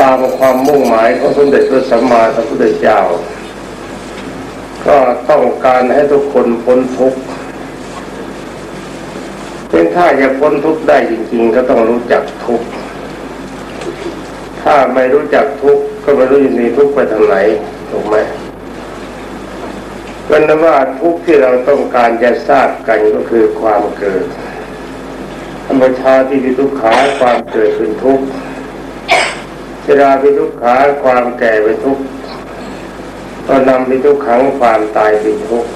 ตามความมุ่งหมายของสมเด็จพระสัมมาสัมพุทธเจ้า ก็ต้องการให้ทุกคนพ้นทุกข์เป็นถ้าจะพ้นทุกข์ได้จริง ๆ ก็ต้องรู้จักทุกข์ถ้าไม่รู้จักทุกข์ก็ไม่รู้จะมีทุกข์ไปทางไหนถูกไหมก็นว่าทุกข์ที่เราต้องการจะทราบกันก็คือความเกิดธรรมชาติที่มีทุกขาความเกิดเป็นทุกข์ ชราเป็นทุกขาความแก่เป็นทุกข์ก็นำเป็นทุกขังความตายเป็นทุกข์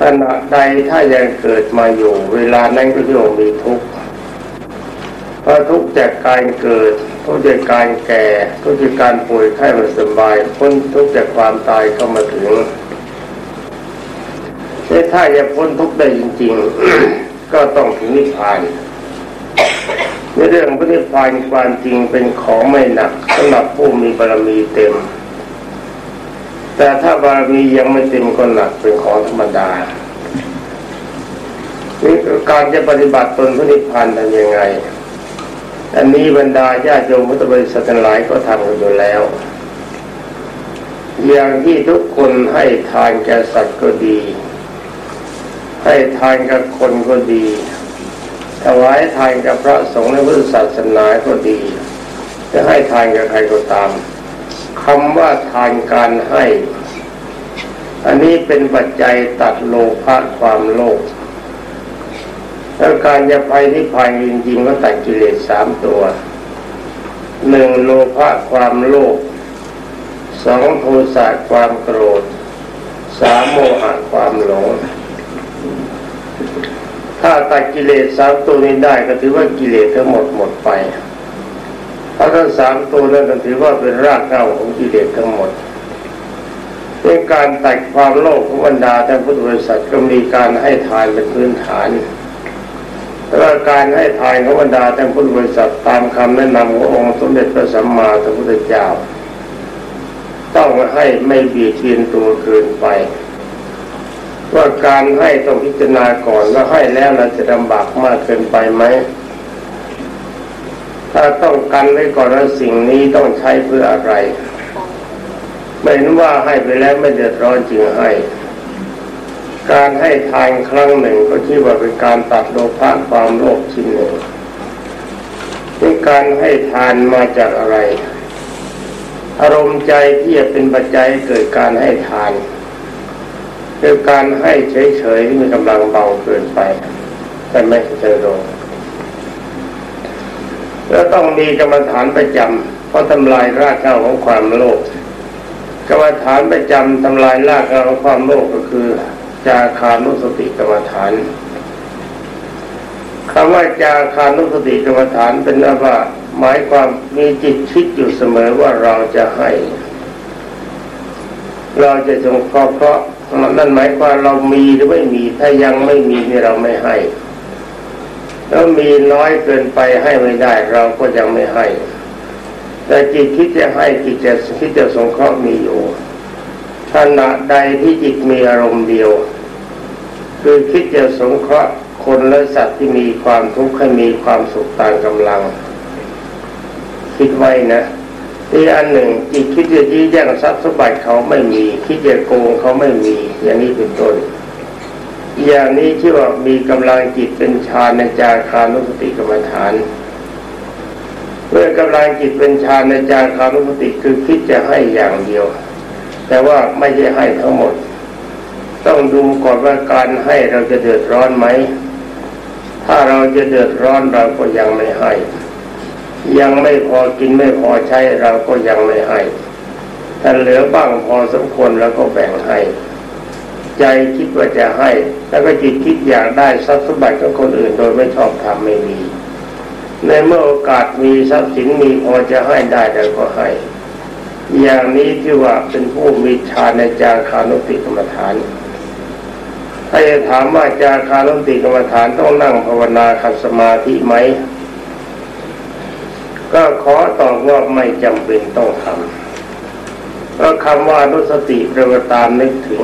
ขณะใดถ้ายังเกิดมาอยู่ เวลานั้นก็จะมีทุกข์เพราะทุกข์จากการเกิดทุกข์จากการแก่ทุกข์จากการป่วยไข้ไม่สบายพ้นทุกข์จากความตายเข้ามาถึงถ้าจะพ้นทุกข์ได้จริง ๆ ก็ต้องถึงนิพพาน ในเรื่องพระนิพพานความจริงเป็นของไม่หนักสำหรับผู้มีบารมีเต็ม แต่ถ้าบารมียังไม่เต็มก็หนักเป็นของธรรมดาการจะปฏิบัติตนพระนิพพานทำยังไง อันนี้บรรดาญาโยมพุทธบริษัทหลายก็ทำกันอยู่แล้ว อย่างที่ทุกคนให้ทานแก่สัตว์ก็ดี ให้ทานกับคนก็ดี ถวายทานกับพระสงฆ์ในพุทธศาสนาก็ดีจะให้ทานกับใครก็ตามคำว่าทานการให้ อันนี้เป็นปัจจัยตัดโลภะความโลภแล้วการจะไปนิพพานจริงๆก็ตัดกิเลสสามตัวหนึ่งโลภะความโลภสองโทสะความโกรธสามโมหะความหลง ถ้าตัดกิเลสสามตัวนี้ได้ก็ถือว่ากิเลสทั้งหมดหมดไป เพราะทั้งสามตัวนั้นก็ถือว่าเป็นรากเหง้าของกิเลสทั้งหมดเป็นการตัดความโลภของบรรดาท่านพุทธบริษัทก็มีการให้ทานเป็นพื้นฐานแล้วการให้ทานของบรรดาท่านพุทธบริษัทตามคำแนะนำขององค์สมเด็จพระสัมมาสัมพุทธเจ้า ต้องให้ไม่เบียดเบียนตัวเกินไป ว่าการให้ต้องพิจารณาก่อนว่าให้แล้วเราจะลำบากมากเกินไปไหมถ้าต้องกันไว้ก่อนว่าสิ่งนี้ต้องใช้เพื่ออะไร ไม่เห็นว่าให้ไปแล้วไม่เดือดร้อนจึงให้ การให้ทานครั้งหนึ่งก็คิดว่าเป็นการตัดโลภะความโลภชิ้นหนึ่งนี่การให้ทานมาจากอะไร อารมณ์ใจที่จะเป็นปัจจัยเกิดการให้ทาน คือการให้เฉยๆที่มีกำลังเบาเกินไป แต่ไม่เจอโรแล้วต้องมีกรรมฐานประจำเพราะทำลายรากเหง้าของความโลภกรรมฐานประจำทำลายรากเหง้าของความโลภก็คือ จาคานุสติกรรมฐานคำว่าจาคานุสติกรรมฐานเป็นว่าหมายความมีจิตคิดอยู่เสมอว่าเราจะให้ เราจะจงเคราะห์เพราะ นั่นหมายความเรามีหรือไม่มี ถ้ายังไม่มีนี่เราไม่ให้ แล้วมีน้อยเกินไปให้ไม่ได้ เราก็ยังไม่ให้ แต่จิตคิดจะให้จิตจะคิดจะสงเคราะห์มีอยู่ขณะใดที่จิตมีอารมณ์เดียว คือคิดจะสงเคราะห์คนและสัตว์ที่มีความทุกข์ให้มีความสุขต่ามกำลัง คิดไว้นะ อีกอันหนึ่งจิตคิดจะยื้อแย่งทรัพย์สมบัติเขาไม่มี คิดจะโกงเขาไม่มี อย่างนี้เป็นต้น อย่างนี้ที่ว่ามีกำลังจิตเป็นฌานในจารคานุสติกรรมฐานเมื่อกำลังจิตเป็นฌานในจารคานุสติคือคิดจะให้อย่างเดียว แต่ว่าไม่ใช่ให้ทั้งหมด ต้องดูก่อนว่าการให้เราจะเดือดร้อนไหมถ้าเราจะเดือดร้อนเราก็ยังไม่ให้ ยังไม่พอกินไม่พอใช้เราก็ยังไม่ให้ถ้าเหลือบ้างพอสมควรแล้วก็แบ่งให้ ใจคิดว่าจะให้ แล้วก็จิตคิดอยากได้ทรัพย์สมบัติของคนอื่นโดยไม่ชอบทำไม่มี ในเมื่อโอกาสมีทรัพย์สินมีพอจะให้ได้เราก็ให้ อย่างนี้ที่ว่าเป็นผู้มีฌานในจาคานุติกรรมฐานถ้าจะถามว่าจาคานุติกรรมฐานต้องนั่งภาวนาขัดสมาธิไหม ก็ขอตอบว่าไม่จำเป็นต้องทำเพราะคำว่านุสติเระวตามนึกถึง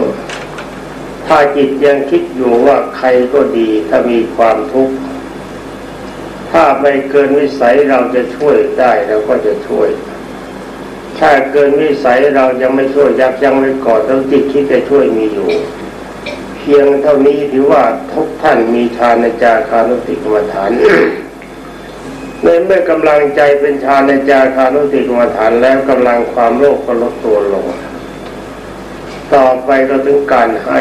ถ้าจิตยังคิดอยู่ว่าใครก็ดีถ้ามีความทุกข์ถ้าไม่เกินวิสัยเราจะช่วยได้เราก็จะช่วย ถ้าเกินวิสัยเรายังไม่ช่วยยับยั้งไว้ก่อนต้องจิตคิดจะช่วยมีอยู่ เพียงเท่านี้ถือว่าทุกท่านมีฌานในจาคานุติกรรมฐาน ในเมื่อกำลังใจเป็นฌานในจาคานุติกรรมฐานแล้วกำลังความโลภก็ลดตัวลง ต่อไปก็ถึงการให้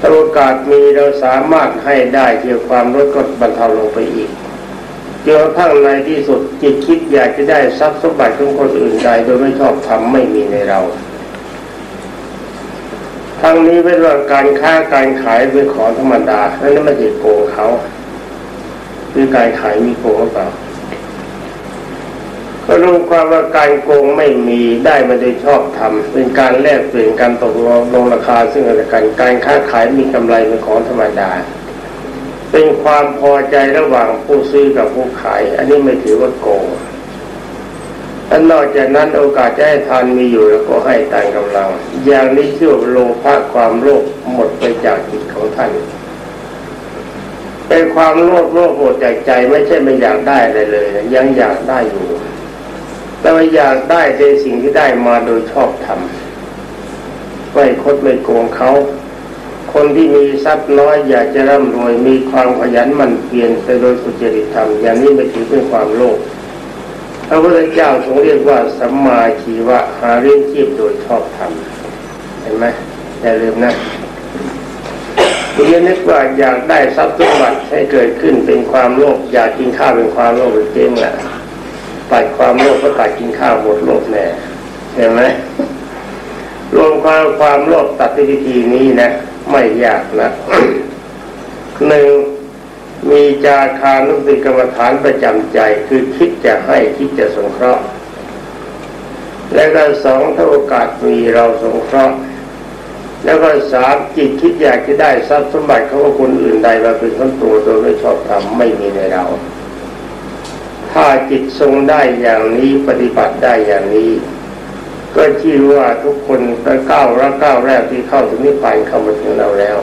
ถ้าโอกาสมีเราสามารถให้ได้เกี่ยวความลดก็บรรเทาลงไปอีกจนกระทั่งในที่สุดจิตคิดอยากจะได้ทรัพย์สมบัติของคนอื่นใดโดยไม่ชอบทำไม่มีในเรา ทั้งนี้เป็นว่าการค้าการขายเป็นของธรรมดาแล้วนั่นไม่ใช่โกงเขา หรือการขายมีโกงหรือเปล่าก็รู้ความว่าการโกงไม่มีได้มาโดยชอบทำเป็นการแลกเปลี่ยนการตกลงลงราคาซึ่งกันและกันการค้าขายมีกำไรเป็นของธรรมดา เป็นความพอใจระหว่างผู้ซื้อกับผู้ขาย อันนี้ไม่ถือว่าโกงและนอกจากนั้นโอกาสจะให้ทานมีอยู่แล้วก็ให้ตามกำลัง อย่างนี้ชื่อโลภะความโลภหมดไปจากจิตของท่าน เป็นความโลภโลภหมดจากใจไม่ใช่ไม่อยากได้อะไรเลย ยังอยากได้อยู่ แต่ว่าอยากได้ในสิ่งที่ได้มาโดยชอบธรรมไม่คดไม่โกงเขาคนที่มีทรัพย์น้อยอยากจะร่ำรวยมีความขยันหมั่นเพียรแต่โดยสุจริตธรรมอย่างนี้ไม่ถือเป็นความโลภพระพุทธเจ้าทรงเรียกว่าสัมมาชีวะหาเรื่องชีพโดยชอบธรรมเห็นไหมอย่าลืมนะ คุณนึกว่าอยากได้ทรัพย์สมบัติให้เกิดขึ้นเป็นความโลภอยากกินข้าวเป็นความโลภเป็นเจ๊งแหละตัดความโลภก็ตัดกินข้าวหมดโลภแน่เห็นไหมรวมความความโลภตัดที่วิธีนี้นะ ไม่ยากนะหนึ่งมีจาคานุติกรรมฐานประจำใจ คือคิดจะให้คิดจะสงเคราะห์ และก็สองถ้าโอกาสมีเราสงเคราะห์ แล้วก็สามจิตคิดอยากจะได้ทรัพย์สมบัติเของคนอื่นใดมาเป็นคนตัวโดยไม่ชอบทำไม่มีในเรา ถ้าจิตทรงได้อย่างนี้ปฏิบัติได้อย่างนี้ ก็ชื่อว่าทุกคนไปก้าวละก้าวแรกที่เข้าถึงนิพพานเข้ามาถึงเราแล้ว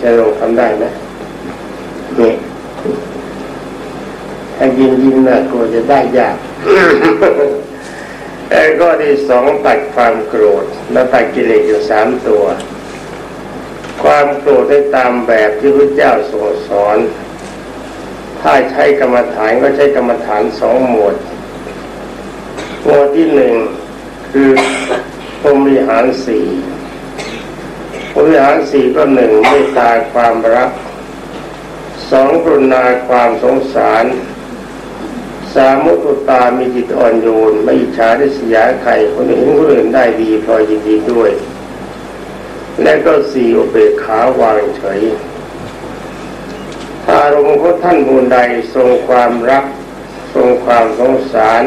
จะลงทำได้ไหมเนี่ยถ้ายินยินนะกลัวจะได้ยาก แต่ก็ที่สองตัดความโกรธแล้วตัดกิเลสอยู่สามตัว ความโกรธได้ตามแบบที่พระเจ้าทรงสอน ถ้าใช้กรรมฐานก็ใช้กรรมฐานสองหมวด หมวดที่หนึ่งคือพรมิหารสี่พรมิหารสี่ก็หนึ่งเมตตาความรักสองกรุณาความสงสาร สามมุตุตามีจิตอ่อนโยน ไม่อิจฉาได้เสียใครคนอื่นคนอื่นได้ดีพอยินดีด้วย และก็สี่อุเบกขาวางเฉยถ้าอารมณ์ของท่านผู้ใดทรงความรัก ทรงความสงสาร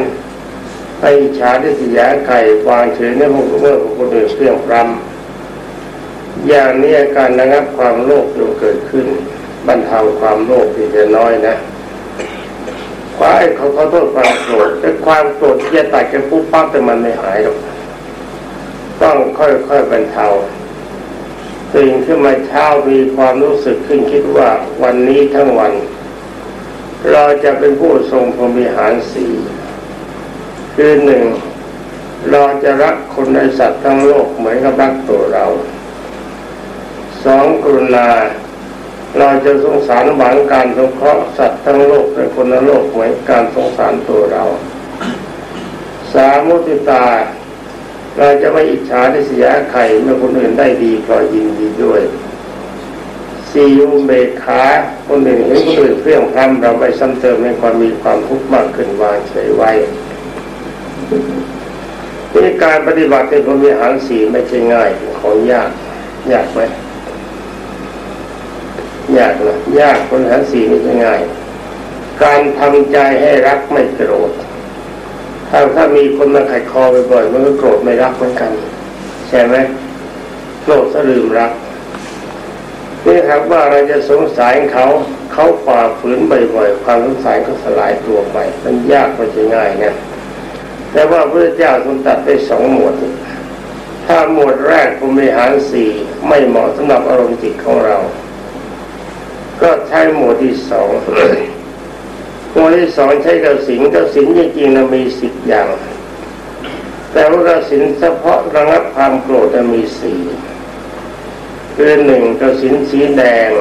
ไม่อิจฉาได้สียใครวางเฉยในพวกเมื่อคนอื่นเพื่องรำอย่างนี้อาการระงับความโลภจะเกิดขึ้นบรรเทาความโลภที่จะน้อยนะ ควายเขาเขาโทษความโกรธแต่ความโกรธที่จะตัดกันปุ๊บปั๊บแต่มันไม่หายหรอกต้องค่อยๆบรรเทาตื่นขึ้นมาเช้ามีความรู้สึกขึ้นคิดว่าวันนี้ทั้งวัน เราจะเป็นผู้ทรงพรมิหารสี่คือหนึ่งเราจะรักคนในสัตว์ทั้งโลกเหมือนกับรักตัวเราสองกรุณา เราจะสงสารหวังการสงเคราะห์สัตว์ทั้งโลกและคนโลกเหมือนการสงสารตัวเรา สามุติตา เราจะไม่อิจฉาได้เสียใครเมื่อคนอื่นได้ดีพอยินดีด้วยสี่อุเบกขาคนหนึ่งเห็นคนอื่นเพื่องพรำเราไม่ซ้ำเติมในความมีความทุกข์มากขึ้นวางเฉยไว้นี่การปฏิบัติในพรหมิหารสีไม่ใช่ง่ายของยากยากไหม ยากนะยากคนหันสีนี่จะง่าย การทำใจให้รักไม่โกรธถ้าถ้ามีคนมาขัดคอบ่อยๆมันก็โกรธไม่รักเหมือนกัน ใช่ไหมโกรธสลืมรักนี่ครับว่าเราจะสงสารเขาเขาฝ่าฝืนบ่อยๆความสงสารก็สลายตัวไป มันยากไม่ใช่ง่ายนะแต่ว่าพระเจ้าทรงตัดไปสองหมวดถ้าหมวดแรกภูมิหารสี่ไม่เหมาะสำหรับอารมณ์จิตของเรา ก็ใช้หมวดที่สองหัวที่สองใช้กสินกสินจริงๆนะมีสิบอย่าง แต่ว่ากสินเฉพาะระงับความโกรธจะมีสี่คือหนึ่งกสินสีแดง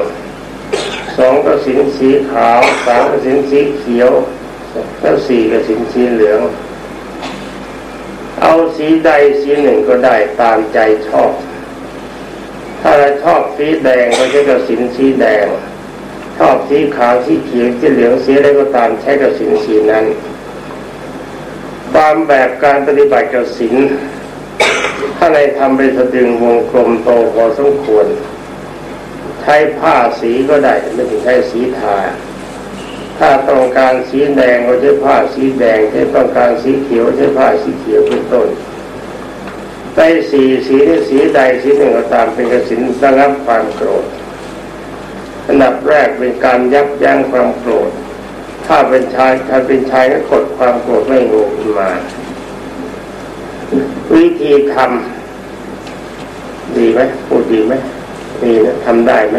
สองกสินสีขาวสามกสินสีเขียวแล้วสี่กสินสีเหลือง เอาสีใดสีหนึ่งก็ได้ตามใจชอบ ถ้าเราชอบสีแดงก็ใช้กสินสีแดง ชอบสีขาวสีเขียวสีเหลืองสีอะไรก็ตามใช้กับสินสีนั้นตามแบบการปฏิบัติกับสินถ้าในทำเป็นสะดึงวงกลมโตพอสมควร ใช้ผ้าสีก็ได้ไม่ถึงใช้สีทาถ้าต้องการสีแดงก็ใช้ผ้าสีแดงถ้าต้องการสีเขียวใช้ผ้าสีเขียวเป็นต้นใต้สีสีนี้สีใดสีหนึ่งก็ตามเป็นกสินระงับความโกรธ อันดับแรกเป็นการยับยั้งความโกรธ ถ้าเป็นชายถ้าเป็นชายก็กดความโกรธไม่งูขึ้นมา วิธีทำดีไหมพูดดีไหมดีนะทำได้ไหม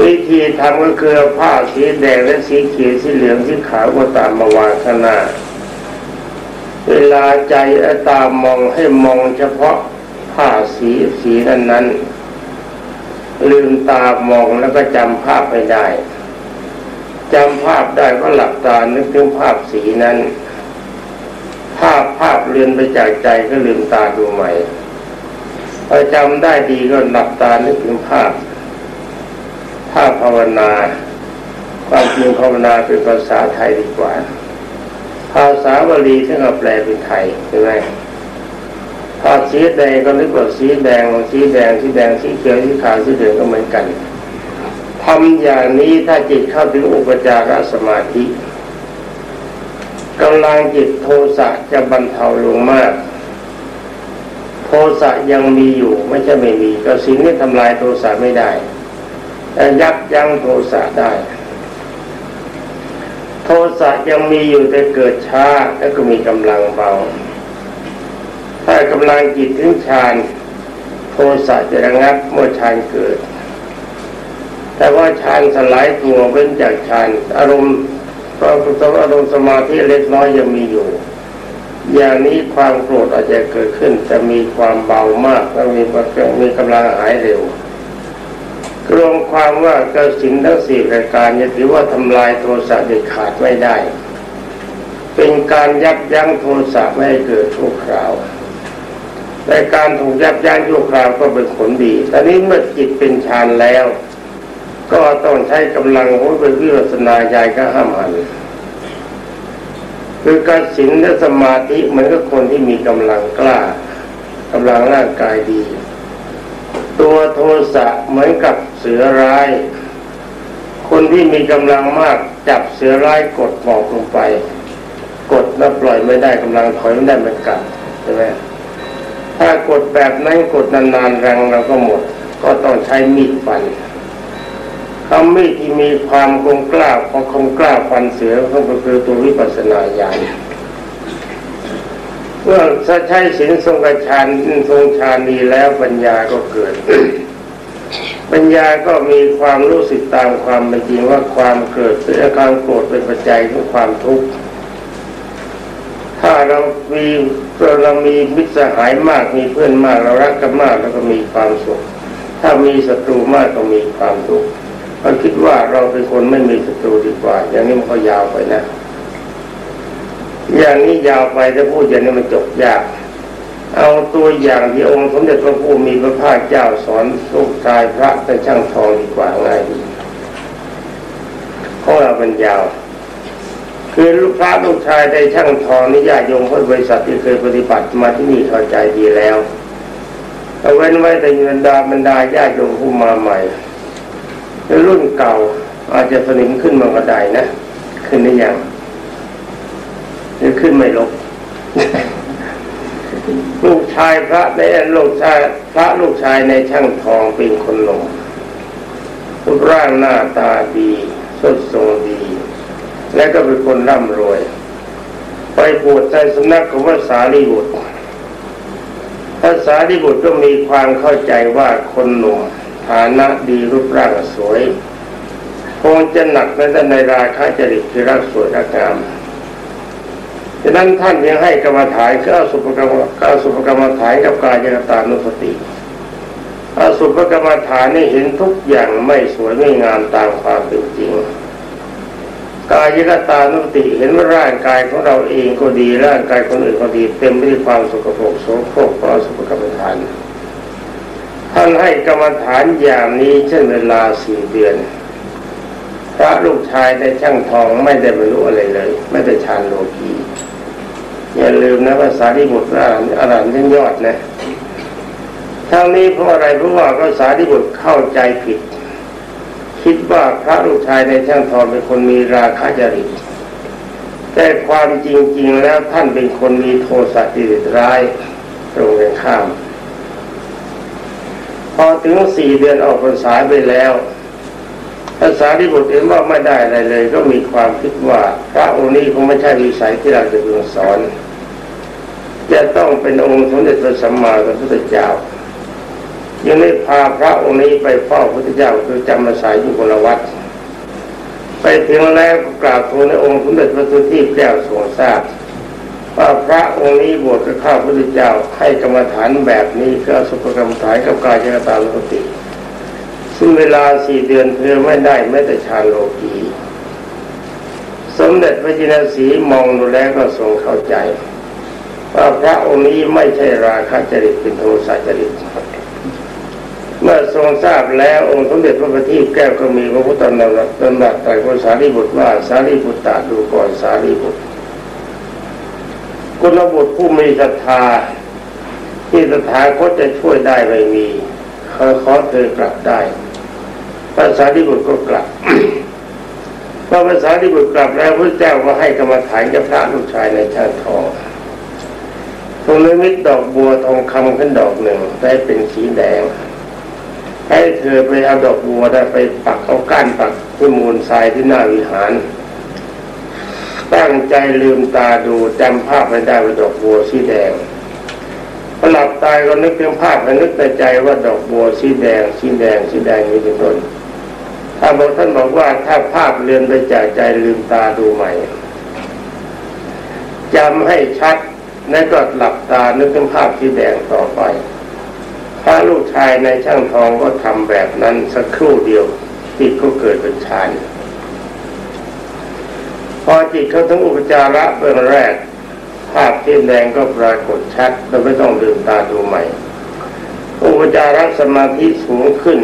วิธีทำก็คือผ้าสีแดงและสีเขียวสีเหลืองสีขาวก็ตามมาวางข้างหน้าเวลาใจตามมองให้มองเฉพาะผ้าสีสีนั้นนั้น ลืมตามองแล้วก็จำภาพไม่ได้จำภาพได้ก็หลับตานึกถึงภาพสีนั้น ภาพภาพเลือนไปจากใจก็ลืมตาดูใหม่พอจำได้ดีก็หลับตานึกถึงภาพ ภาพภาวนาความจริงภาวนาเป็นภาษาไทยดีกว่า ภาษาบาลีที่เราแปลเป็นไทยใช่ไหม ถ้าสีแดงก็นึกว่าสีแดงสีแดงสีแดงสีเขียวสีขาวสีเหลืองก็เหมือนกันทำอย่างนี้ถ้าจิตเข้าถึงอุปจารสมาธิกำลังจิตโทสะจะบรรเทาลงมาก โทสะยังมีอยู่ไม่ใช่ไม่มีก็สิ่งนี้ทำลายโทสะไม่ได้แต่ยับยั้งโทสะได้ โทสะยังมีอยู่แต่เกิดช้าแล้วก็มีกำลังเบา ถ้ากำลังจิตถึงฌานโทสะจะระงับเมื่อฌานเกิด แต่ว่าฌานสลายตัวเว้นจากฌานอารมณ์ความอารมณ์สมาธิเล็กน้อยยังมีอยู่ อย่างนี้ความโกรธอาจจะเกิดขึ้นจะมีความเบามากและมีมีกำลังหายเร็วรวมความว่ากสินทั้งสี่รายการจะถือว่าทำลายโทสะเด็ดขาดไม่ได้ เป็นการยับยั้งโทสะไม่ให้เกิดชั่วคราว แต่การถูกยับยั้งชั่วคราวก็เป็นผลดีตอนนี้เมื่อจิตเป็นฌานแล้ว ก็ต้องใช้กำลังของเป็นวิปัสนาญาณก็ห้ามหันคือการศีลและสมาธิมือนกับคนที่มีกำลังกล้ากำลังร่างกายดี ตัวโทสะเหมือนกับเสือร้าย คนที่มีกำลังมากจับเสือร้ายกดหมอกลงไป กดแล้วปล่อยไม่ได้กำลังถอยไม่ได้เหมือนกันใช่ไหม ถ้ากดแบบนั้นกดนานๆแรงเราก็หมด ก็ต้องใช้มีดฟันคำมีดที่มีความคงกล้าพอคงกล้าฟันเสือก็คือตัววิปัสสนาญาณเมื่อถ้าใช้สินทรงกระชานทรงฌานดีแล้วปัญญาก็เกิด ปัญญาก็มีความรู้สึกตามความเป็นจริงว่าความเกิดและการโกรธเป็นปัจจัยของความทุกข์ถ้าเรามี เรามีมิตรสหายมากมีเพื่อนมากเรารักกันมากแล้วก็มีความสุข ถ้ามีศัตรูมากก็มีความทุกข์มันคิดว่าเราเป็นคนไม่มีศัตรูดีกว่า อย่างนี้มันก็ยาวไปนะ อย่างนี้ยาวไปถ้าพูดอย่างนี้มันจบยาก เอาตัวอย่างที่องค์สมเด็จพระผู้มีพระภาคเจ้าสอนลูกชายพระเป็นช่างทองดีกว่าง่ายดีของเราเป็นยาว คือลูกพระลูกชายได้ช่างทองนิยายยงพุทธบริษัทที่เคยปฏิบัติมาที่นี่เข้าใจดีแล้วเอาเว้นไว้แต่บรรดาบรรดาญาติโยมผู้มาใหม่รุ่นเก่าอาจจะสนิมขึ้นมาก็ได้นะ ขึ้นได้ยังหรือขึ้นไม่ลบลูกชายพระในลูกชายพระลูกชายในช่างทองเป็นคนหนุ่มรูปร่างหน้าตาดีสดทรงดี และก็เป็นคนร่ำรวย ไปบวชในสำนักของพระสารีบุตรพระสารีบุตรก็มีความเข้าใจว่าคนหนุ่มฐานะดีรูปร่างสวยคงจะหนักในด้านในราคาจริตคือรักสวยรักงามดังนั้นท่านยังให้กรรมฐานก็สุภกรรมก็สุภกรรมฐานกับกายกตานุสติอสุภกรรมฐานนี่เห็นทุกอย่างไม่สวยไม่งามตามความเป็นจริง กายกตานุสติเห็นว่าร่างกายของเราเองก็ดีร่างกายคนอื่นก็ดีเต็มไปด้วยความสกปรกโสโครกเพราะสุภกรรมฐานท่านให้กรรมฐานอย่างนี้เช่นเวลาสี่เดือน พระลูกชายในช่างทองไม่ได้บรรลุอะไรเลย ไม่ได้ฌานโลกีอย่าลืมนะภาษาที่บุตรอรอรันยิ่งยอดนะทั้งนี้เพราะอะไรเพราะว่าภาษาที่บุตรเข้าใจผิด ว่าพระลูกชายในช่างทองเป็นคนมีราคะจริตแต่ความจริง ๆ แล้วท่านเป็นคนมีโทสะจริตร้ายตรงกันข้าม พอถึงสี่เดือนออกพรรษาไปแล้วภาษาที่บุตรเห็นว่าไม่ได้อะไรเลย ก็มีความคิดว่า พระองค์นี้คงไม่ใช่วิสัยที่เราจะพึงสอน จะต้องเป็นองค์สมเด็จพระสัมมาสัมพุทธเจ้า ยังได้พาพระองค์นี้ไปเฝ้าพระพุทธเจ้าคือจำมาสายอยู่บนวัดไปถึงแล้วกราบทูลในองค์สมเด็จพระสุทีแก้วทรงทราบว่าพระองค์นี้บวชกับข้าพระพุทธเจ้าให้กรรมฐานแบบนี้ก็สุภกรรมฐานกับกายกตาลุติซึ่งเวลาสี่เดือนเธอไม่ได้แม้แต่ฌาโลกีสมเด็จพระจินสีมองดูแล้วก็ทรงเข้าใจว่าพระองค์นี้ไม่ใช่ราคะจริตเป็นโทสะจริต เมื่อทรงทราบแล้วองค์สมเด็จพระบัณฑิตแก้วก็มีพระพุทธนารัตนตรัสกับสารีบุตรว่าสารีบุตรตาดูก่อนสารีบุตรกุลบุตรผู้มีศรัทธา ที่สถาคตจะช่วยได้ไม่มีเขอขอเธอกลับได้ภาษาที่บุตรก็กลับพอภาษาที่บุตรกลับแล้วพระเจ้าก็ให้กรรมฐานกับพระลูกชายในชาติทองตรงนิมิตดอกบัวทองคำขึ้นดอกหนึ่งได้เป็นสีแดง ให้เธอไปเอาดอกบัวได้ไปปักเอาก้านปักที่มูลทรายที่หน้าวิหาร ตั้งใจลืมตาดูจำภาพไม่ได้ว่าดอกบัวสีแดงพอหลับตายก็นึกถึงภาพและนึกในใจว่าดอกบัวสีแดงสีแดงสีแดงนี้เป็นต้นถ้าบอกท่านบอกว่าถ้าภาพเลือนไปจากใจลืมตาดูใหม่จำให้ชัดแล้วก็หลับตานึกถึงภาพสีแดงต่อไป พระลูกชายในช่างทองก็ทำแบบนั้นสักครู่เดียวจิตก็เกิดเป็นฌานพอจิตเขาถึงอุปจาระเบื้องแรก ภาพที่แดงก็ปรากฏชัดเราไม่ต้องลืมตาดูใหม่ อุปจาระสมาธิสูงขึ้น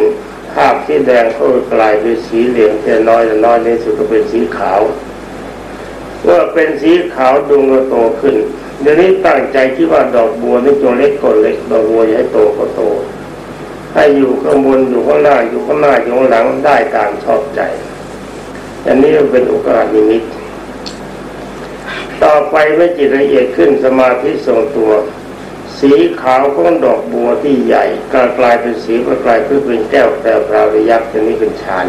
ภาพที่แดงก็กลายเป็นสีเหลืองแต่น้อยแต่น้อยในสุดก็เป็นสีขาว เมื่อเป็นสีขาวดวงก็โตขึ้น เดี๋ยวนี้ตั้งใจที่ว่าดอกบัวนี่ตัวเล็กก็เล็กดอกบัวให้โตก็โต ให้อยู่ข้างบนอยู่ข้างหน้าอยู่ข้างหน้าอยู่ข้างหลังได้ตามชอบใจอันนี้เป็นโอกาสนิมิตต่อไปเมื่อจิตละเอียดขึ้นสมาธิทรงตัว สีขาวของดอกบัวที่ใหญ่ก็กลายเป็นสีก็กลายเป็นแก้วแปลราวยักษ์อันนี้เป็นฌาน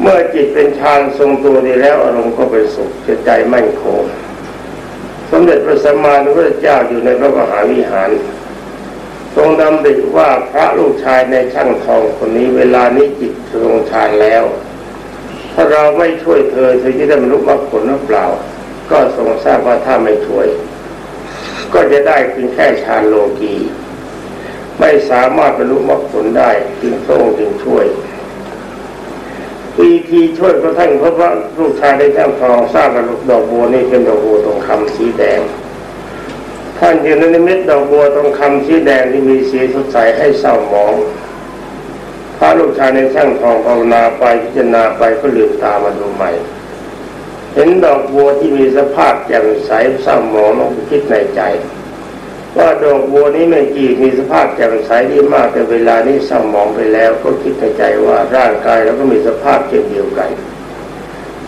เมื่อจิตเป็นฌานทรงตัวดีแล้วอารมณ์ก็เป็นสุขใจมั่นคง สมเด็จพระสัมมาสัมพุทธเจ้าอยู่ในพระมหาวิหาร ทรงดำริว่าพระลูกชายในช่างทองคนนี้เวลานี้จิตทรงฌานแล้ว ถ้าเราไม่ช่วยเธอเธอจะได้บรรลุมรรคผลหรือเปล่า ก็ทรงทราบว่าถ้าไม่ช่วย ก็จะได้เพียงแค่ฌานโลกีไม่สามารถบรรลุมรรคผลได้จึงพรงจึงช่วย วิธีช่วยพระท่านเพราะว่าลูกชายได้แจ้งทองทราบว่าดอกบัวนี่เป็นดอกบัวทองคำสีแดง ท่านยืนในเม็ดดอกบัวทองคำสีแดงที่มีสีสดใสให้เศร้าหมองพระลูกชายในช่างทองภาวนาไปพิจารณาไปก็ลืมตามาดูใหม่ เห็นดอกบัวที่มีสภาพแจ่มใสเศร้าหมองลองคิดในใจ ว่าดอกบัวนี้ไม่กี่มีสภาพแจ่มใสดีมากแต่เวลานี้เศร้าหมองไปแล้ว ก็คิดในใจว่าร่างกายเราก็มีสภาพเช่นเดียวกัน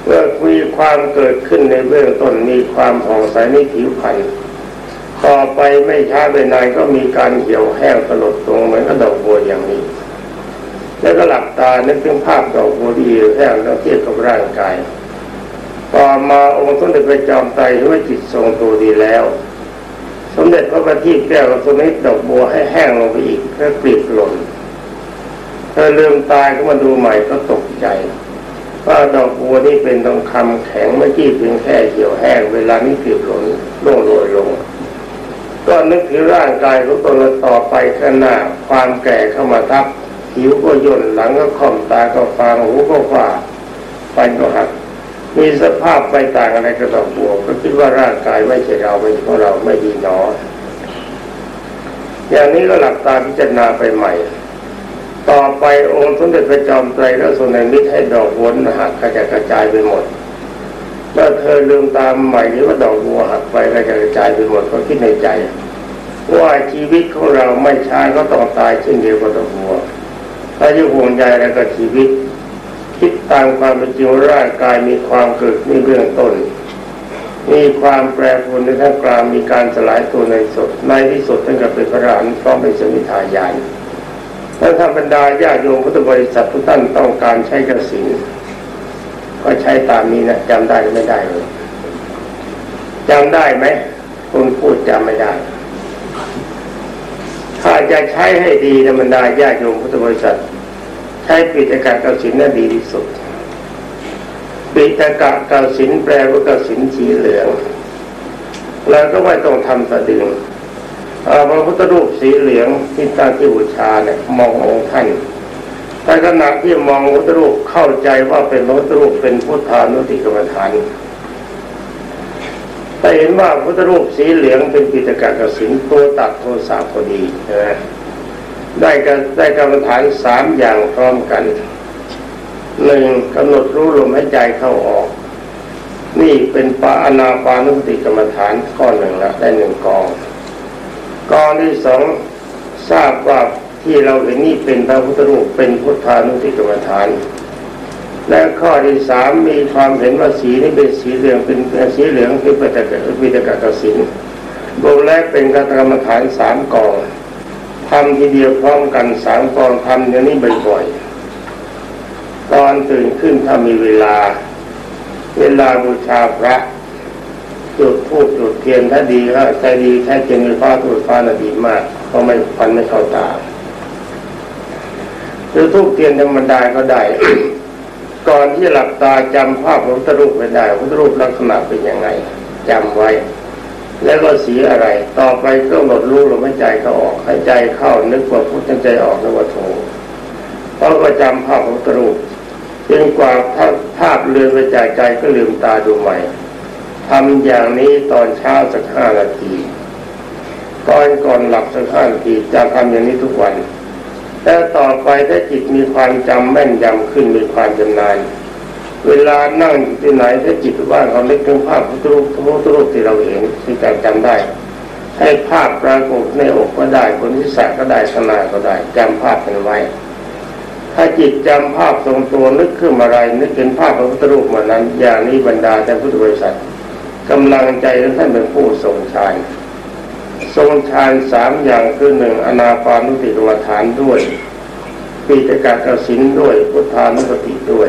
เมื่อมีความเกิดขึ้นในเบื้องต้นมีความผ่องใสในผิวพรรณต่อไปไม่ช้าไปนานก็มีการเหี่ยวแห้งสลดตรงเหมือนกับดอกบัวอย่างนี้ แล้วก็หลับตานึกถึงภาพดอกบัวที่เหี่ยวแห้งแล้วเทียบกับร่างกาย ต่อมาองค์สมเด็จพระจอมไตรว่าจิตทรงตัวดีแล้ว สมเด็จพระบัณฑิตแก้วก็ทรงนิดดอกบัวให้แห้งลงไปอีกแล้วกลีบหล่นเธอลืมตายก็มาดูใหม่ก็ตกใจว่าดอกบัวนี่เป็นทองคำแข็งเมื่อกี้เพียงแค่เหี่ยวแห้งเวลานี้คือหล่นล่วงโรยลงก็นึกถึงร่างกายของตนต่อไปข้างหน้าความแก่เข้ามาทับผิวก็ย่นหลังก็ค่อมตาก็ฟางหูก็ฝ้าฟันก็หัก มีสภาพไปต่างอะไรกับดอกบัวก็คิดว่าร่างกายไม่ใช่เราเป็นของเราไม่ดีหนอ อย่างนี้ก็หลับตาพิจารณาไปใหม่ ต่อไปองค์สมเด็จพระจอมไตรแล้วทรงในมิตรให้ดอกบัวหักกระจายกระจายไปหมดเมื่อเธอลืมตามใหม่นี้ว่าดอกบัวหักไปกระจายกระจายไปหมดก็คิดในใจ ว่าชีวิตของเราไม่ช้าก็ต้องตายเช่นเดียวกับดอกบัวถ้าจะห่วงใยแล้วก็ชีวิต คิดตามความเป็นจริงร่างกายมีความเกิดในเบื้องต้น มีความแปรปรวนในท่ามกลางมีการสลายตัวในสดในที่สุดตั้งแต่เป็นพระรานพร้อมเป็นสมิทายานถ้าท่านบรรดาญาโยมพุทธบริษัททุกท่านต้องการใช้กระสินก็ใช้ตามนี้นะจำได้หรือไม่ได้เลยจำได้ไหมคุณพูดจำไม่ได้ ถ้าจะใช้ให้ดีนะบรรดาญาโยมพุทธบริษัท ใช้ปิฎกะกสินน่ะดีที่สุด ปิฎกะกสินแปลว่ากสินสีเหลือง แล้วก็ไม่ต้องทำสะดึงเอาพระพุทธรูปสีเหลืองที่ตั้งที่บูชาเนี่ยมององค์ท่านแต่ขณะที่มองพระพุทธรูปเข้าใจว่าเป็นพระพุทธรูปเป็นพุทธานุติกรรมฐานแต่เห็นว่าพุทธรูปสีเหลืองเป็นปิฎกะกสินตัวตัดโทสะพอดีนะ ได้กันได้กรรมฐานสามอย่างพร้อมกันหนึ่งกำหนดรู้ลมหายใจเข้าออก นี่เป็นปาอนาปานุสติกรรมฐานข้อหนึ่งแล้วได้หนึ่งกองกองที่สองทราบว่าที่เราเห็นนี่เป็นพระพุทธรูปเป็นพุทธานุสติกรรมฐาน และข้อที่สามมีความเห็นว่าสีนี้เป็นสีเหลืองเป็นสีเหลืองเป็นปิฎกะปิฎกะกสินรวมแล้วเป็นกรรมฐานสามกอง ทำทีเดียวพร้อมกันสามกองทำอย่างนี้บ่อยๆตอนตื่นขึ้นถ้ามีเวลา เวลาบูชาพระจุดทูบจุดเทียนถ้าดีก็ใจดีใช้เทียนไฟฟ้าทูบฟ้าน่ะดีมากเพราะไม่ฟันไม่เข้าตาหรือทูบเทียนธรรมดาก็ได้ ก่อนที่หลับตาจำภาพพระพุทธรูปไว้ได้พระพุทธรูปลักษณะเป็นยังไงจำไว้ แล้วก็สีอะไร ต่อไปก็หมดรู้ลมหายใจก็ออกหายใจเข้านึกว่าพุทธใจออกนึกว่าโทเพราะก็จำภาพของตรูปจนกว่าภาพภาพเลือนไปจากใจก็ลืมตาดูใหม่ทำอย่างนี้ตอนเช้าสักห้านาทีก่อนก่อนหลับสักห้านาทีจะทำอย่างนี้ทุกวันแต่ต่อไปถ้าจิตมีความจำแม่นยำขึ้นมีความจำนาน เวลานั่งอยู่ที่ไหนถ้าจิตว่างเขาเล็กถึงภาพพุทธรูปพุทธรูปที่เราเห็นที่จจำได้ ให้ภาพปรากฏในอกก็ได้บนทิศก็ได้ข้างหน้าก็ได้จำภาพเป็นไว้ ถ้าจิตจำภาพทรงตัวนึกขึ้นอะไรนึกเห็นภาพพระพุทธรูปเหมือนนั้น อย่างนี้บรรดาแต่พุทธบริษัทกำลังใจท่านเป็นผู้ทรงฌานทรงฌานสามอย่างคือหนึ่งอนาปานุติกรรมฐานด้วยปีตกะกสินด้วยพุทธานุสติด้วย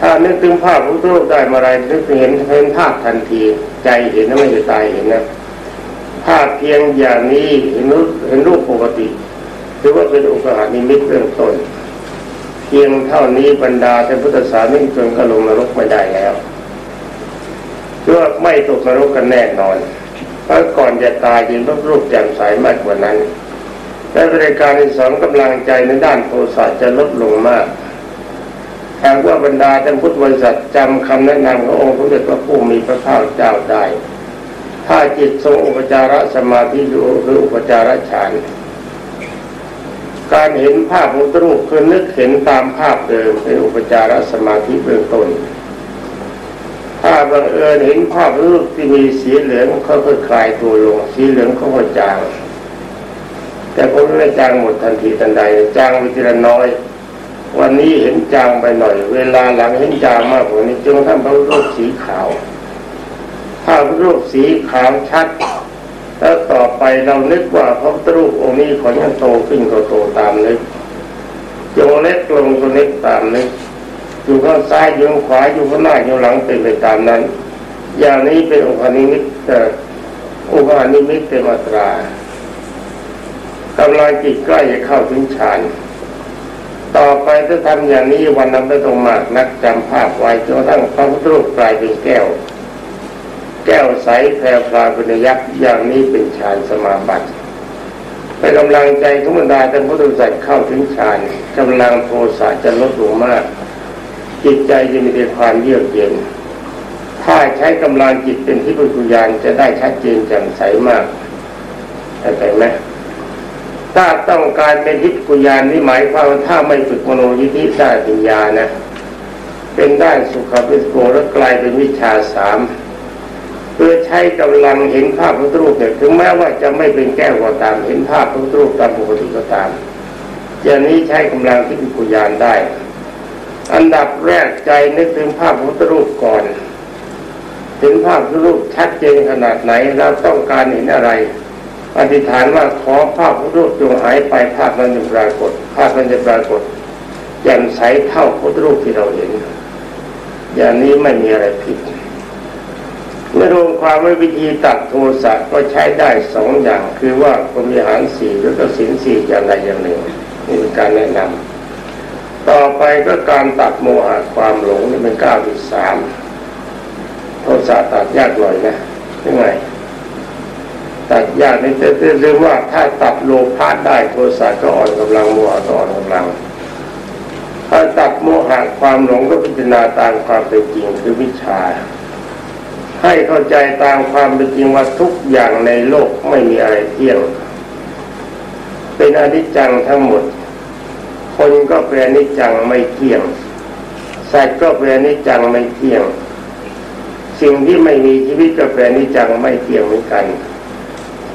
ถ้านึกถึงภาพพระพุทธรูปได้มาไรนึกเห็นเห็นภาพทันที ใจเห็นนะไม่ใช่ตายเห็นนะภาพเพียงอย่างนี้เห็นรูปเห็นรูปปกติถือว่าเป็นอุปหานิมิตเรื่องต้น เพียงเท่านี้บรรดาแต่พุทธศาสนิกชนก็ลงนรกไม่ได้แล้วเพื่อไม่ตกนรกกันแน่นอนเพราะก่อนจะตายยินพระรูปแจ่มใสมากกว่านั้นและบริการที่สองกำลังใจในด้านโทสะจะลดลงมาก หากว่าบรรดาท่านพุทธบริษัทจำคำแนะนำขององค์พระเดชพระผู้มีพระภาคเจ้าได้ ถ้าจิตทรงอุปจารสมาธิอยู่คืออุปจารฌานการเห็นภาพพุทธรูปคือนึกเห็นตามภาพเดิมเป็นอุปจารสมาธิเบื้องต้น ถ้าบังเอิญเห็นภาพรูปที่มีสีเหลืองเขาก็คลายตัวลง สีเหลืองเขาก็จาง แต่ผมไม่จางหมดทันทีทันใดจางไปทีละน้อย วันนี้เห็นจางไปหน่อย เวลาหลังเห็นจางมากกว่านี้จนทำพระรูปสีขาว ถ้าพระรูปสีขาวชัดแล้วต่อไปเรานึกว่าพระพุทธรูปองค์นี้ขอยังโตขึ้นก็โตตามนึกจงเล็กลงก็เล็กตามนึกอยู่ข้างซ้ายอยู่ข้างขวาอยู่ข้างหน้าอยู่หลังเป็นไปตามนั้น อย่างนี้เป็นองค์นิมิตแต่องค์นิมิตเป็นมาตรากำลังจิตใกล้จะเข้าถึงฌาน ต่อไปถ้าทำอย่างนี้วันนั้นไม่ต้องมากนักจำภาพไว้จนกระทั่งพระพุทธรูปกลายเป็นแก้ว แก้วใสแพรพลาเป็นยักษ์อย่างนี้เป็นฌานสมาบัติเป็นกำลังใจของบรรดาท่านพุทธศาสเข้าถึงฌานกำลังโทสะจะลดลงมาก จิตใจจะมีแต่ความเยือกเย็น ถ้าใช้กำลังจิตเป็นที่ปุญญาณจะได้ชัดเจนแจ่มใสมากเข้าใจไหม ถ้าต้องการเป็นทิพกุญญาณนี่หมายความว่าถ้าไม่ฝึกมโนยิธิได้ปัญญานะ เป็นด้านสุขภิสโกแล้วกลายเป็นวิชาสามเพื่อใช้กำลังเห็นภาพพระรูปเนี่ยถึงแม้ว่าจะไม่เป็นแก้วก็ตามเห็นภาพพระรูปตามปกติก็ตามอย่างนี้ใช้กำลังที่กุญญาณได้ อันดับแรกใจนึกถึงภาพพระรูปก่อนถึงภาพพระรูปชัดเจนขนาดไหนเราต้องการเห็นอะไร อธิษฐานว่าขอภาพพระรูปจงหายไปภาพนั้นจะปรากฏ ภาพนั้นจะปรากฏแจ่มใสเท่าพระรูปที่เราเห็น อย่างนี้ไม่มีอะไรผิดเมื่อรวมความว่าวิธีตัดโทสะก็ใช้ได้สองอย่างคือว่าคนมีหารสี่แล้วก็สินสี่อย่างใดอย่างหนึ่งนี่เป็นการแนะนำต่อไปก็การตัดโมหะความหลงนี่เป็นก้าวที่สามโทสะตัดยากหน่อยนะยังไง ตัดยากนี่จะเรียกว่าถ้าตัดโลภะได้โทสะก็อ่อนกำลังโมหะก็อ่อนกำลัง ถ้าตัดโมหะความหลงก็พิจารณาตามความเป็นจริงคือวิชา ให้เข้าใจตามความเป็นจริงว่าทุกอย่างในโลกไม่มีอะไรเที่ยง เป็นอนิจจังทั้งหมด คนก็เป็นอนิจจังไม่เที่ยงสัตว์ก็เป็นอนิจจังไม่เที่ยง สิ่งที่ไม่มีชีวิตก็เป็นอนิจจังไม่เที่ยงเหมือนกัน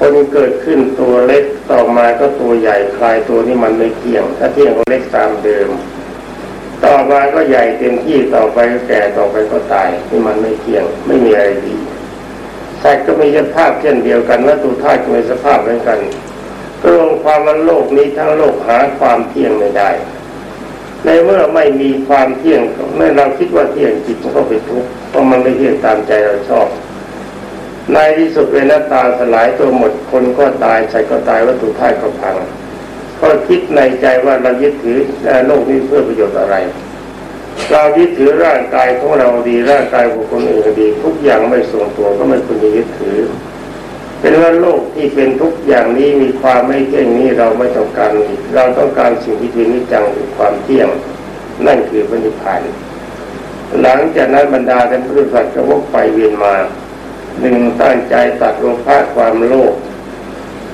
คนเกิดขึ้นตัวเล็กต่อมาก็ตัวใหญ่คลายตัวนี้มันไม่เที่ยง ถ้าเที่ยงก็เล็กตามเดิม ต่อมาก็ใหญ่เต็มที่ต่อไปก็แก่ต่อไปก็ตายนี่มันไม่เที่ยง ไม่มีอะไรดีสัตว์ก็มีสภาพเช่นเดียวกันวัตถุธาตุก็มีสภาพเหมือนกันกรวมความว่าโลกนี้ทั้งโลกหาความเที่ยงไม่ได้ ในเมื่อไม่มีความเที่ยงเมื่อเราคิดว่าเที่ยงจิตก็เป็นทุกข์เพราะมันไม่เที่ยงตามใจเราชอบ ในที่สุดเวลาตาสลายตัวหมดคนก็ตายใจก็ตายวัตถุธาตุก็พังก็คิดในใจว่าเรายึดถือโลกนี้เพื่อประโยชน์อะไร เรายึดถือร่างกายของเราดีร่างกายของคนอื่นดี ทุกอย่างไม่ส่งตัวก็ไม่ควรจะยึดถือ เป็นว่าโลกที่เป็นทุกอย่างนี้มีความไม่เที่ยงนี้เราไม่ต้องการอีกเราต้องการสิ่งที่เป็นนิจังคือความเที่ยงนั่นคือพระนิพพานหลังจากนั้นบรรดาท่านพุทธศาสก็วกไปเวียนมา หนึ่งตั้งใจตัดโลภะความโลภ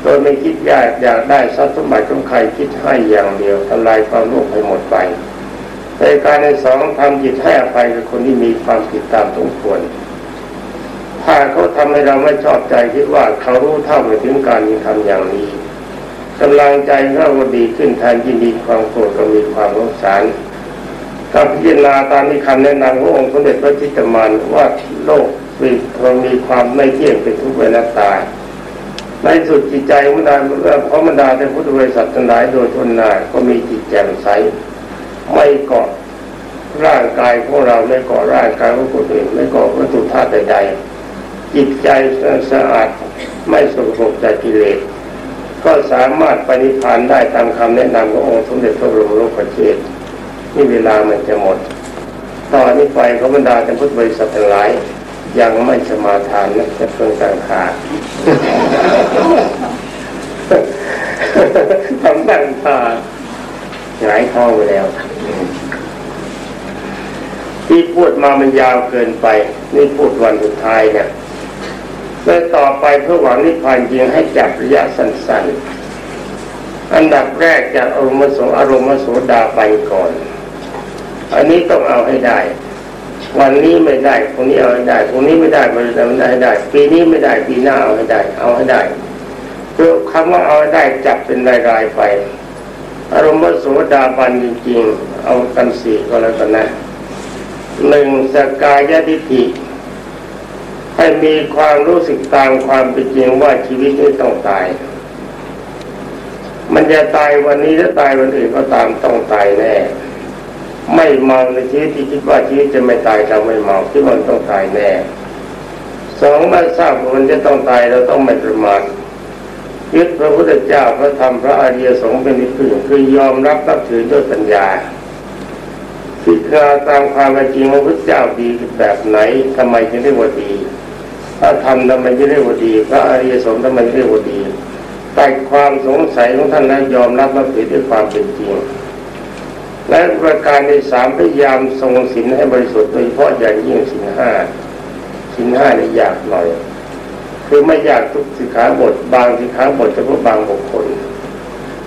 โดยไม่คิดยากอยากได้ทรัพย์สมบัติของใครคิดให้อย่างเดียวทำลายความโลภให้หมดไปในการในสองทำจิตให้อภัยกับคนที่มีความผิดตามสมควรถ้าเขาทำให้เราไม่ชอบใจคิดว่าเขารู้เท่าไม่ถึงการมีทำอย่างนี้กำลังใจเราก็ดีขึ้นแทนที่มีความโกรธก็มีความสงสารถ้าพิจารณาตามที่คำแนะนำขององค์สมเด็จพระจิตมานว่าโลก มีมันมีความไม่เที่ยงเป็นทุกเวลาตายในสุดจิตใจมุดาเพระมันดาในพุทธบริษัททั้งหลายโดยทุนนาก็มีจิตแจ่มใสไม่เกาะร่างกายของเราไม่เกาะร่างกายของคนอื่นไม่เกาะวัตถุธาตุใดๆจิตใจสะอาดไม่สกปรกจากกิเลสก็สามารถปฏิพานได้ตามคำแนะนำขององค์สมเด็จพระบรมโลกเชษนี่เวลามันจะหมดตอนนี้ไปเขาบรรดาในพุทธบริษัททั้งหลาย ยังไม่สมาทานนะจะเพิ่งตั้งขาทำตั้งขาหงายท้องไปแล้ว ที่พูดมามันยาวเกินไป นี่พูดวันสุดท้ายเนี่ยแล้วต่อไปเพื่อหวังนิพพานจริงให้จับระยะสั้นๆ อันดับแรกจากอารมณ์โสอารมณ์โสดาไปก่อน อันนี้ต้องเอาให้ได้ วันนี้ไม่ได้พรุ่งนี้เอาให้ได้พรุ่งนี้ไม่ได้มันจะไม่ได้ได้ ปีนี้ไม่ได้ปีหน้าเอาให้ได้ เอาให้ได้คือคำว่าเอาให้ได้จับเป็นรายๆไป อารมณ์โสดาบันจริงๆ เอากันสี่ก็แล้วกันนะหนึ่งสกายทิฏฐิให้มีความรู้สึกตามความเป็นจริงว่าชีวิตนี้ต้องตาย มันจะตายวันนี้ถ้าตายวันอื่นก็ตามต้องตายแน่ ไม่เมาในชีวิตที่คิดว่าชีวิตจะไม่ตายเราไม่เมาที่มันต้องตายแน่สองเมื่อทราบว่ามันจะต้องตายเราต้องไม่ประมาทยึดพระพุทธเจ้าพระธรรมพระอริยสงฆ์เป็นที่พึ่งคือยอมรับนับถือด้วยปัญญาศึกษาตามความเป็นจริงว่าพระเจ้าดีแบบไหนทำไมจึงเรียกว่าดีพระธรรมทำไมจึงเรียกว่าดีพระอริยสงฆ์ทำไมจึงเรียกว่าดีแตัดความสงสัยของท่านแล้วยอมรับนับถือด้วยความเป็นจริง และประการที่สามพยายามทรงศีลให้บริสุทธิ์โดยเฉพาะอย่างยิ่งศีลห้าศีลห้านี่ยากหน่อย คือไม่ยากทุกสิกขาบทบางสิกขาบทเฉพาะบางบุคคล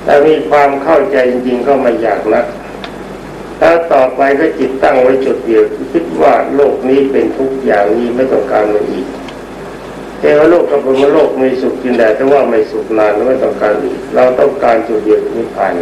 แต่มีความเข้าใจจริงๆก็ไม่ยากนักถ้าต่อไปก็จิตตั้งไว้จุดเดียวคิดว่าโลกนี้เป็นทุกอย่างนี้ไม่ต้องการมันอีกเทวโลกกับพรหมโลกมีสุขกินแต่แต่ว่าไม่สุขนานไม่ต้องการอีก เราต้องการจุดเดียวนิพพาน